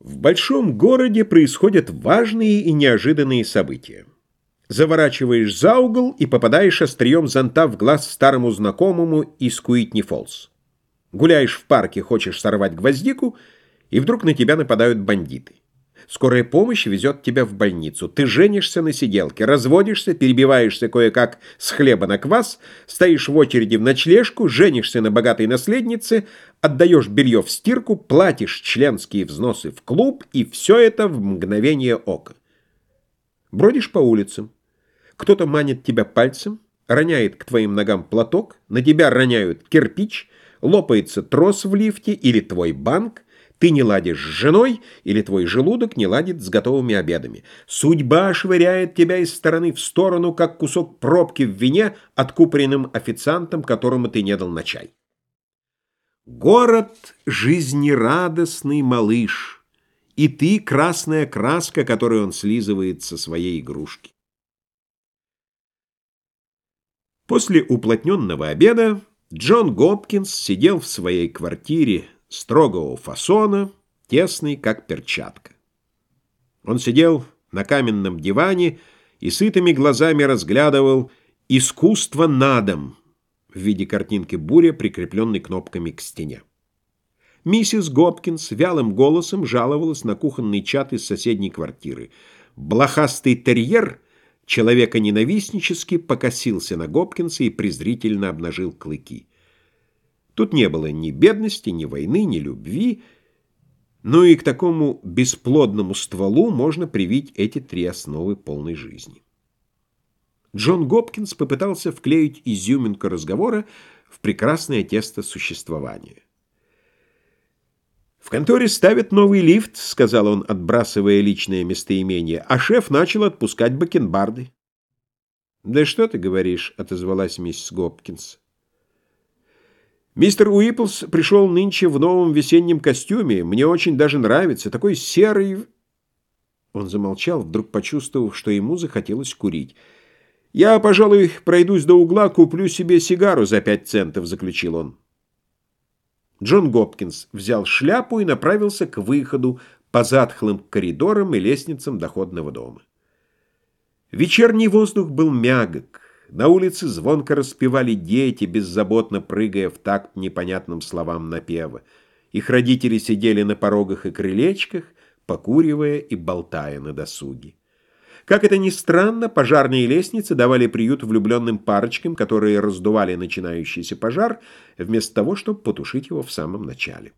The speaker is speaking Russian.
В большом городе происходят важные и неожиданные события. Заворачиваешь за угол и попадаешь острием зонта в глаз старому знакомому из Куитни-Фоллс. Гуляешь в парке, хочешь сорвать гвоздику, и вдруг на тебя нападают бандиты. Скорая помощь везет тебя в больницу. Ты женишься на сиделке, разводишься, перебиваешься кое-как с хлеба на квас, стоишь в очереди в ночлежку, женишься на богатой наследнице, отдаешь белье в стирку, платишь членские взносы в клуб, и все это в мгновение ока. Бродишь по улицам. Кто-то манит тебя пальцем, роняет к твоим ногам платок, на тебя роняют кирпич, лопается трос в лифте или твой банк, ты не ладишь с женой, или твой желудок не ладит с готовыми обедами. Судьба швыряет тебя из стороны в сторону, как кусок пробки в вине, откупоренным официантом, которому ты не дал на чай. Город — жизнерадостный малыш, и ты — красная краска, которую он слизывает со своей игрушки. После уплотненного обеда Джон Гопкинс сидел в своей квартире, строгого фасона, тесный, как перчатка. Он сидел на каменном диване и сытыми глазами разглядывал «Искусство на дом» в виде картинки буря, прикрепленной кнопками к стене. Миссис Гопкинс вялым голосом жаловалась на кухонный чат из соседней квартиры. Блохастый терьер, человека-ненавистнически, покосился на Гопкинса и презрительно обнажил клыки. Тут не было ни бедности, ни войны, ни любви, но и к такому бесплодному стволу можно привить эти три основы полной жизни. Джон Гопкинс попытался вклеить изюминку разговора в прекрасное тесто существования. «В конторе ставят новый лифт», — сказал он, отбрасывая личное местоимение, «а шеф начал отпускать бакенбарды». «Да что ты говоришь?» — отозвалась миссис Гопкинс. Мистер Уиплс пришел нынче в новом весеннем костюме. Мне очень даже нравится. Такой серый...» Он замолчал, вдруг почувствовав, что ему захотелось курить. «Я, пожалуй, пройдусь до угла, куплю себе сигару за пять центов», — заключил он. Джон Гопкинс взял шляпу и направился к выходу по затхлым коридорам и лестницам доходного дома. Вечерний воздух был мягок. На улице звонко распевали дети, беззаботно прыгая в такт непонятным словам напева. Их родители сидели на порогах и крылечках, покуривая и болтая на досуге. Как это ни странно, пожарные лестницы давали приют влюбленным парочкам, которые раздували начинающийся пожар, вместо того, чтобы потушить его в самом начале.